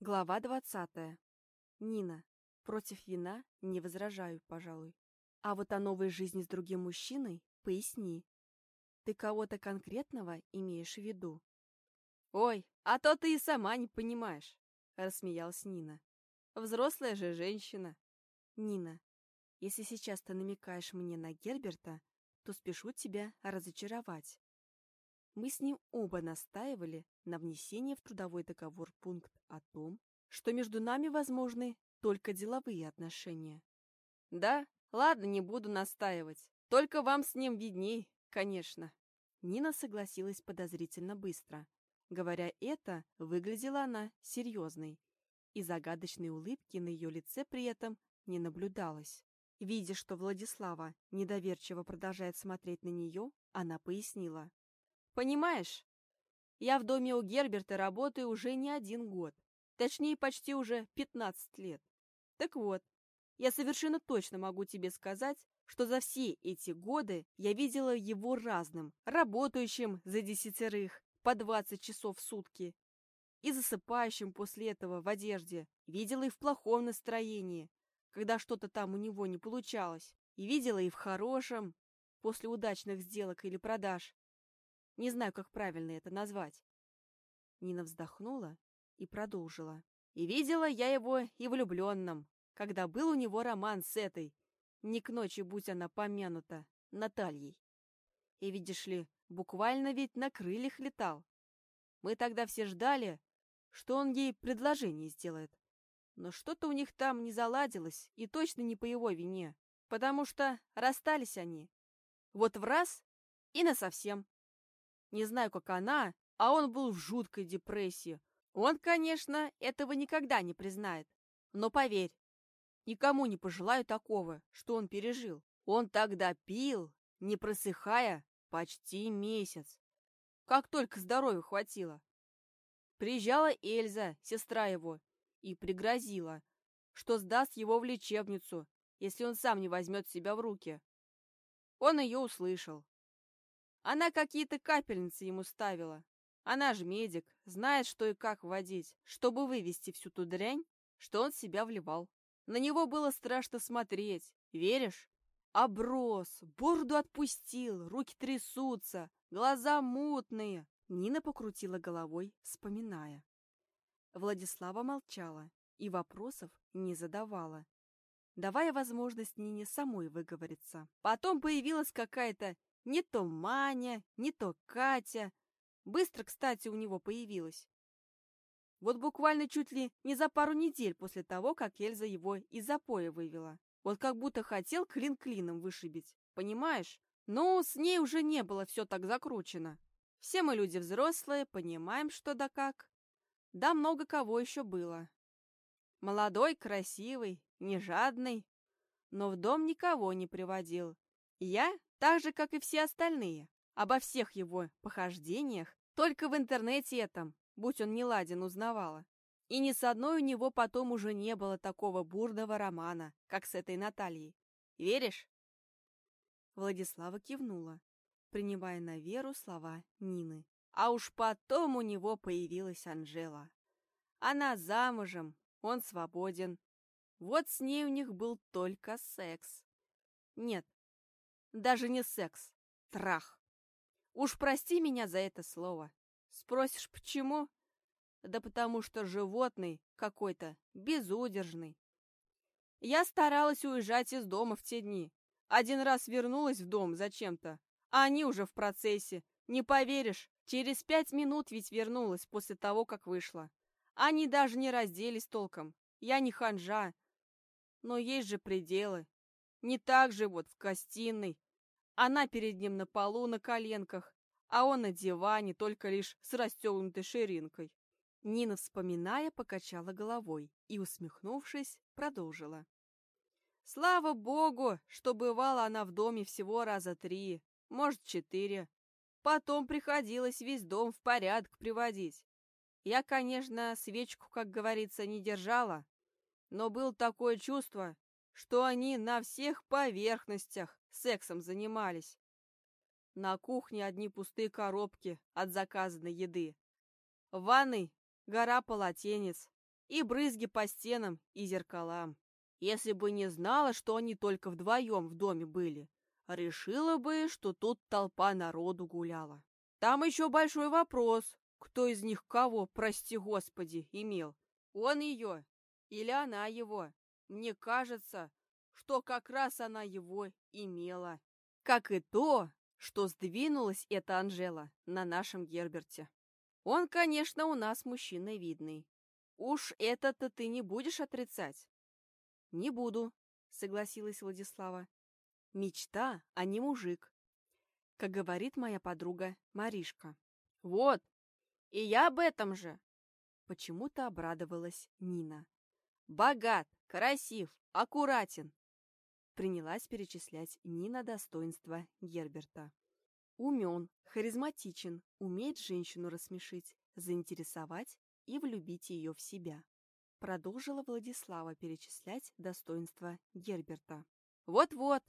Глава двадцатая. Нина. Против вина не возражаю, пожалуй. А вот о новой жизни с другим мужчиной поясни. Ты кого-то конкретного имеешь в виду? Ой, а то ты и сама не понимаешь, рассмеялась Нина. Взрослая же женщина. Нина, если сейчас ты намекаешь мне на Герберта, то спешу тебя разочаровать. Мы с ним оба настаивали на внесении в трудовой договор пункт о том, что между нами возможны только деловые отношения. Да, ладно, не буду настаивать. Только вам с ним видней, конечно. Нина согласилась подозрительно быстро. Говоря это, выглядела она серьезной, и загадочной улыбки на ее лице при этом не наблюдалось. Видя, что Владислава недоверчиво продолжает смотреть на нее, она пояснила. Понимаешь, я в доме у Герберта работаю уже не один год. Точнее, почти уже 15 лет. Так вот, я совершенно точно могу тебе сказать, что за все эти годы я видела его разным, работающим за десятерых по 20 часов в сутки и засыпающим после этого в одежде. Видела и в плохом настроении, когда что-то там у него не получалось. И видела и в хорошем, после удачных сделок или продаж. Не знаю, как правильно это назвать. Нина вздохнула и продолжила. И видела я его и влюбленным, когда был у него роман с этой, не к ночи будь она помянута, Натальей. И видишь ли, буквально ведь на крыльях летал. Мы тогда все ждали, что он ей предложение сделает. Но что-то у них там не заладилось, и точно не по его вине, потому что расстались они. Вот в раз и насовсем. Не знаю, как она, а он был в жуткой депрессии. Он, конечно, этого никогда не признает. Но поверь, никому не пожелаю такого, что он пережил. Он тогда пил, не просыхая, почти месяц. Как только здоровья хватило. Приезжала Эльза, сестра его, и пригрозила, что сдаст его в лечебницу, если он сам не возьмет себя в руки. Он ее услышал. Она какие-то капельницы ему ставила. Она же медик, знает, что и как вводить, чтобы вывести всю ту дрянь, что он себя вливал. На него было страшно смотреть, веришь? Оброс, бороду отпустил, руки трясутся, глаза мутные. Нина покрутила головой, вспоминая. Владислава молчала и вопросов не задавала, давая возможность Нине самой выговориться. Потом появилась какая-то не то Маня, не то Катя. Быстро, кстати, у него появилась. Вот буквально чуть ли не за пару недель после того, как Эльза его из запоя вывела. Вот как будто хотел клин клином вышибить, понимаешь? Ну, с ней уже не было все так закручено. Все мы люди взрослые, понимаем, что да как. Да много кого еще было. Молодой, красивый, не жадный, но в дом никого не приводил. Я так же, как и все остальные, обо всех его похождениях, только в интернете этом, будь он не ладен, узнавала. И ни с одной у него потом уже не было такого бурного романа, как с этой Натальей. Веришь?» Владислава кивнула, принимая на веру слова Нины. А уж потом у него появилась Анжела. Она замужем, он свободен. Вот с ней у них был только секс. Нет, даже не секс. Трах. Уж прости меня за это слово. Спросишь, почему? Да потому что животный какой-то, безудержный. Я старалась уезжать из дома в те дни. Один раз вернулась в дом зачем-то, а они уже в процессе. Не поверишь, через пять минут ведь вернулась после того, как вышла. Они даже не разделись толком. Я не ханжа. Но есть же пределы. Не так же вот в гостиной. Она перед ним на полу на коленках, а он на диване, только лишь с расстегнутой ширинкой. Нина, вспоминая, покачала головой и, усмехнувшись, продолжила. Слава богу, что бывала она в доме всего раза три, может, четыре. Потом приходилось весь дом в порядок приводить. Я, конечно, свечку, как говорится, не держала, но было такое чувство, что они на всех поверхностях сексом занимались. На кухне одни пустые коробки от заказанной еды. В ванной гора полотенец. И брызги по стенам, и зеркалам. Если бы не знала, что они только вдвоем в доме были, решила бы, что тут толпа народу гуляла. Там еще большой вопрос, кто из них кого, прости господи, имел. Он ее или она его. Мне кажется, что как раз она его имела. Как и то, что сдвинулась эта Анжела на нашем Герберте. Он, конечно, у нас мужчина видный. Уж это-то ты не будешь отрицать. Не буду, согласилась Владислава. Мечта, а не мужик. Как говорит моя подруга Маришка. Вот, и я об этом же. Почему-то обрадовалась Нина. Богат, красив, аккуратен. Принялась перечислять Нина достоинства Герберта. Умен, харизматичен, умеет женщину рассмешить, заинтересовать и влюбить ее в себя. Продолжила Владислава перечислять достоинства Герберта. «Вот-вот!»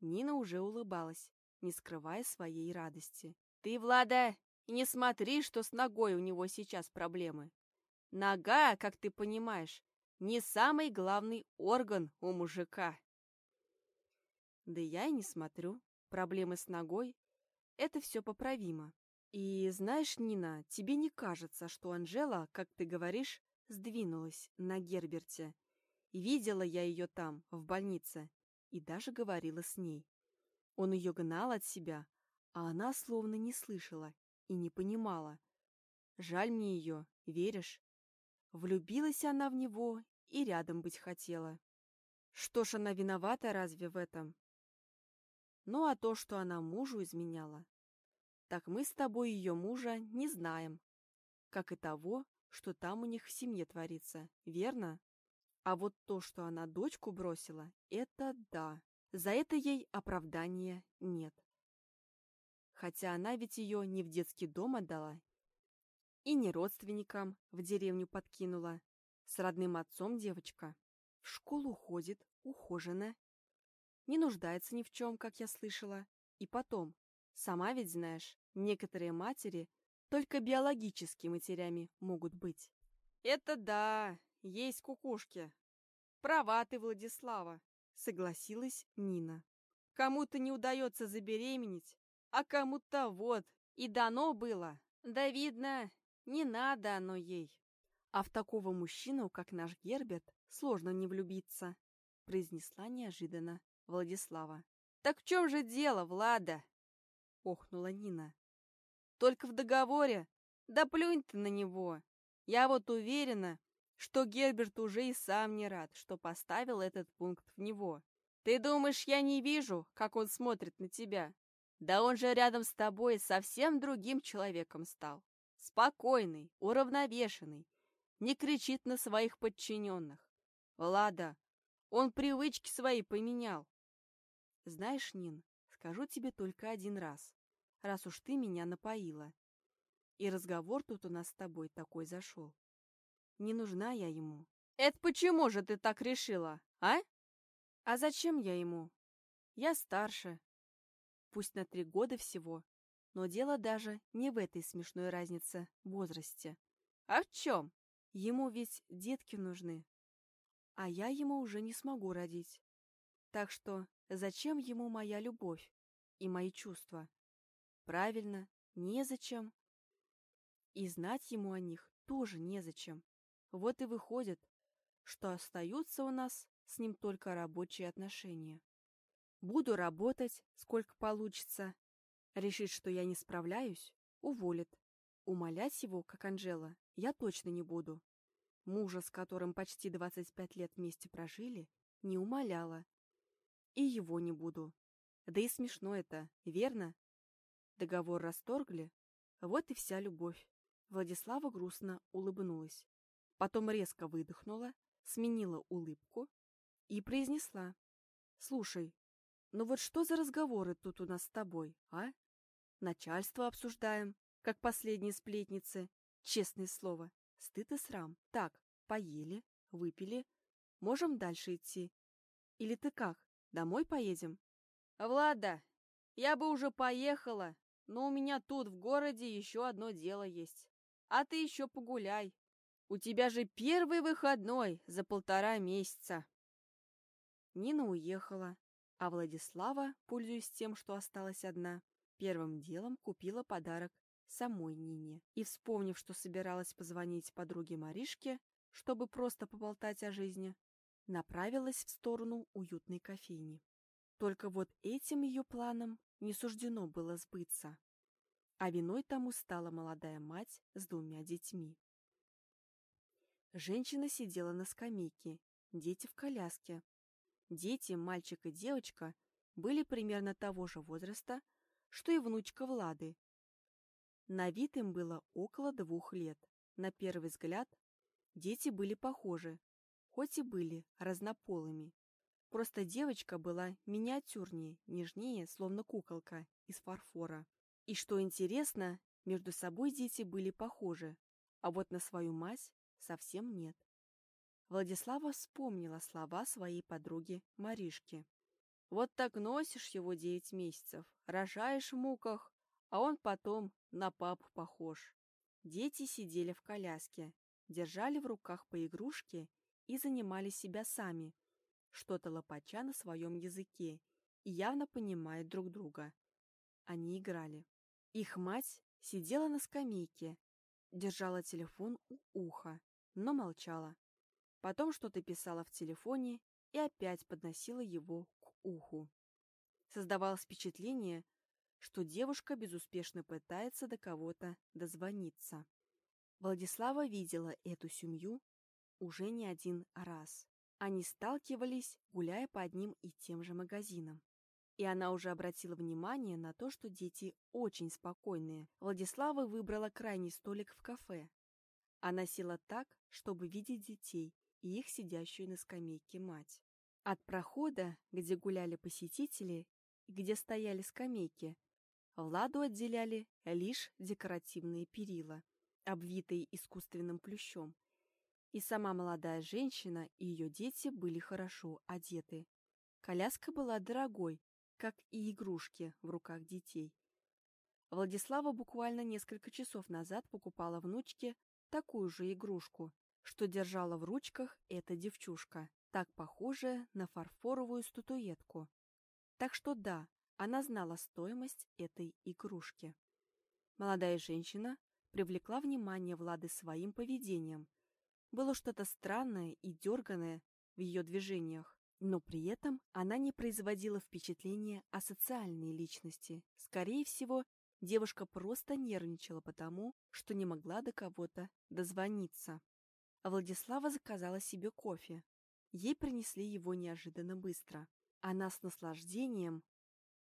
Нина уже улыбалась, не скрывая своей радости. «Ты, Влада, не смотри, что с ногой у него сейчас проблемы. Нога, как ты понимаешь, не самый главный орган у мужика». Да я и не смотрю. Проблемы с ногой — это все поправимо. И знаешь, Нина, тебе не кажется, что Анжела, как ты говоришь, сдвинулась на Герберте? Видела я ее там, в больнице, и даже говорила с ней. Он ее гнал от себя, а она словно не слышала и не понимала. Жаль мне ее, веришь? Влюбилась она в него и рядом быть хотела. Что ж она виновата разве в этом? Ну а то, что она мужу изменяла, так мы с тобой ее мужа не знаем, как и того, что там у них в семье творится, верно? А вот то, что она дочку бросила, это да. За это ей оправдания нет. Хотя она ведь ее не в детский дом отдала и не родственникам в деревню подкинула. С родным отцом девочка. В школу ходит, ухожена. Не нуждается ни в чем, как я слышала. И потом, сама ведь знаешь, некоторые матери только биологически матерями могут быть. Это да, есть кукушки. Права ты, Владислава, согласилась Нина. Кому-то не удается забеременеть, а кому-то вот, и дано было. Да видно, не надо оно ей. А в такого мужчину, как наш Герберт, сложно не влюбиться, произнесла неожиданно Владислава. Так в чем же дело, Влада? Охнула Нина. Только в договоре? Да плюнь ты на него. Я вот уверена, что Герберт уже и сам не рад, что поставил этот пункт в него. Ты думаешь, я не вижу, как он смотрит на тебя? Да он же рядом с тобой совсем другим человеком стал. Спокойный, уравновешенный, не кричит на своих подчиненных. Лада, он привычки свои поменял. Знаешь, Нин, скажу тебе только один раз, раз уж ты меня напоила. И разговор тут у нас с тобой такой зашел. Не нужна я ему. Это почему же ты так решила, а? А зачем я ему? Я старше. Пусть на три года всего, но дело даже не в этой смешной разнице в возрасте. А в чем? Ему ведь детки нужны. А я ему уже не смогу родить. Так что зачем ему моя любовь и мои чувства? Правильно, незачем. И знать ему о них тоже незачем. Вот и выходит, что остаются у нас с ним только рабочие отношения. Буду работать, сколько получится. Решит, что я не справляюсь, уволит. Умолять его, как Анжела, я точно не буду. Мужа, с которым почти 25 лет вместе прожили, не умоляла. И его не буду. Да и смешно это, верно? Договор расторгли, вот и вся любовь. Владислава грустно улыбнулась. Потом резко выдохнула, сменила улыбку и произнесла. «Слушай, ну вот что за разговоры тут у нас с тобой, а? Начальство обсуждаем, как последние сплетницы. Честное слово, стыд и срам. Так, поели, выпили. Можем дальше идти? Или ты как, домой поедем?» «Влада, я бы уже поехала, но у меня тут в городе еще одно дело есть. А ты еще погуляй, У тебя же первый выходной за полтора месяца. Нина уехала, а Владислава, пользуясь тем, что осталась одна, первым делом купила подарок самой Нине. И, вспомнив, что собиралась позвонить подруге Маришке, чтобы просто поболтать о жизни, направилась в сторону уютной кофейни. Только вот этим ее планом не суждено было сбыться. А виной тому стала молодая мать с двумя детьми. Женщина сидела на скамейке, дети в коляске. Дети, мальчик и девочка, были примерно того же возраста, что и внучка Влады. На вид им было около двух лет. На первый взгляд дети были похожи, хоть и были разнополыми. Просто девочка была миниатюрнее, нежнее, словно куколка из фарфора. И что интересно, между собой дети были похожи, а вот на свою мать совсем нет. Владислава вспомнила слова своей подруги Маришки. «Вот так носишь его девять месяцев, рожаешь в муках, а он потом на папу похож». Дети сидели в коляске, держали в руках по игрушке и занимали себя сами, что-то лопача на своем языке и явно понимая друг друга. Они играли. Их мать сидела на скамейке, держала телефон у уха, но молчала. Потом что-то писала в телефоне и опять подносила его уху. Создавалось впечатление, что девушка безуспешно пытается до кого-то дозвониться. Владислава видела эту семью уже не один раз. Они сталкивались, гуляя по одним и тем же магазинам. И она уже обратила внимание на то, что дети очень спокойные. Владислава выбрала крайний столик в кафе, она села так, чтобы видеть детей и их сидящую на скамейке мать. От прохода, где гуляли посетители и где стояли скамейки, Владу отделяли лишь декоративные перила, обвитые искусственным плющом. И сама молодая женщина и ее дети были хорошо одеты. Коляска была дорогой, как и игрушки в руках детей. Владислава буквально несколько часов назад покупала внучке такую же игрушку, что держала в ручках эта девчушка, так похожая на фарфоровую статуэтку. Так что да, она знала стоимость этой игрушки. Молодая женщина привлекла внимание Влады своим поведением. Было что-то странное и дерганое в ее движениях, но при этом она не производила впечатления о социальной личности. Скорее всего, Девушка просто нервничала потому, что не могла до кого-то дозвониться. А Владислава заказала себе кофе. Ей принесли его неожиданно быстро. Она с наслаждением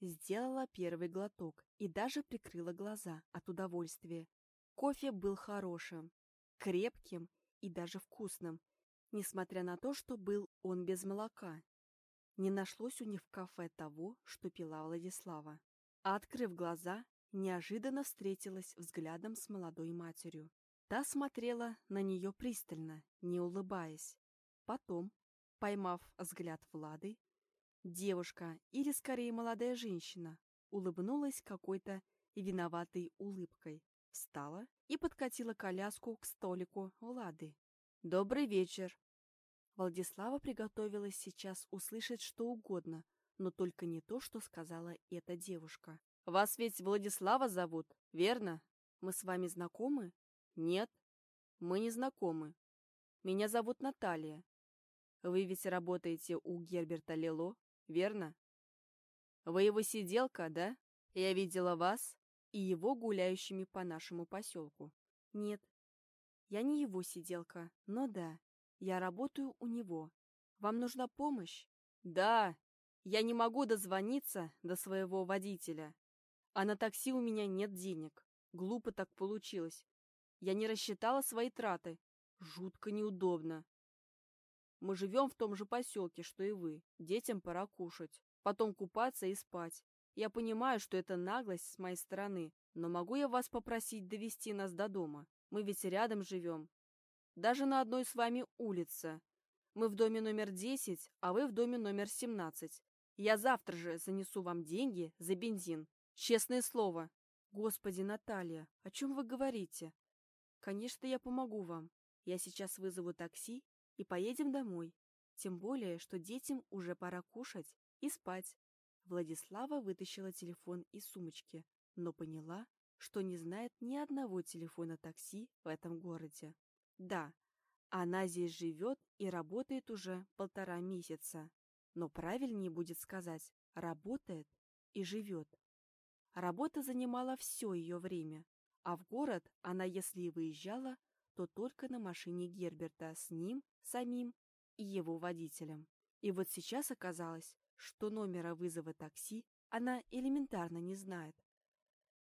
сделала первый глоток и даже прикрыла глаза от удовольствия. Кофе был хорошим, крепким и даже вкусным, несмотря на то, что был он без молока. Не нашлось у них в кафе того, что пила Владислава. А открыв глаза, неожиданно встретилась взглядом с молодой матерью. Та смотрела на нее пристально, не улыбаясь. Потом, поймав взгляд Влады, девушка, или скорее молодая женщина, улыбнулась какой-то виноватой улыбкой, встала и подкатила коляску к столику Влады. «Добрый вечер!» Владислава приготовилась сейчас услышать что угодно, но только не то, что сказала эта девушка. Вас ведь Владислава зовут, верно? Мы с вами знакомы? Нет, мы не знакомы. Меня зовут Наталья. Вы ведь работаете у Герберта Лело, верно? Вы его сиделка, да? Я видела вас и его гуляющими по нашему поселку. Нет, я не его сиделка, но да, я работаю у него. Вам нужна помощь? Да, я не могу дозвониться до своего водителя. А на такси у меня нет денег. Глупо так получилось. Я не рассчитала свои траты. Жутко неудобно. Мы живем в том же поселке, что и вы. Детям пора кушать. Потом купаться и спать. Я понимаю, что это наглость с моей стороны, но могу я вас попросить довести нас до дома? Мы ведь рядом живем. Даже на одной с вами улице. Мы в доме номер 10, а вы в доме номер 17. Я завтра же занесу вам деньги за бензин. Честное слово. Господи, Наталья, о чем вы говорите? Конечно, я помогу вам. Я сейчас вызову такси и поедем домой. Тем более, что детям уже пора кушать и спать. Владислава вытащила телефон из сумочки, но поняла, что не знает ни одного телефона такси в этом городе. Да, она здесь живет и работает уже полтора месяца, но правильнее будет сказать «работает» и «живет». Работа занимала все ее время, а в город она, если и выезжала, то только на машине Герберта с ним, самим и его водителем. И вот сейчас оказалось, что номера вызова такси она элементарно не знает.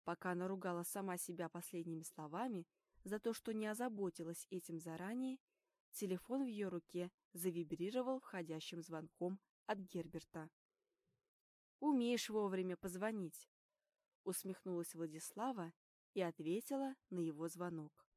Пока она ругала сама себя последними словами за то, что не озаботилась этим заранее, телефон в ее руке завибрировал входящим звонком от Герберта. «Умеешь вовремя позвонить», — усмехнулась Владислава и ответила на его звонок.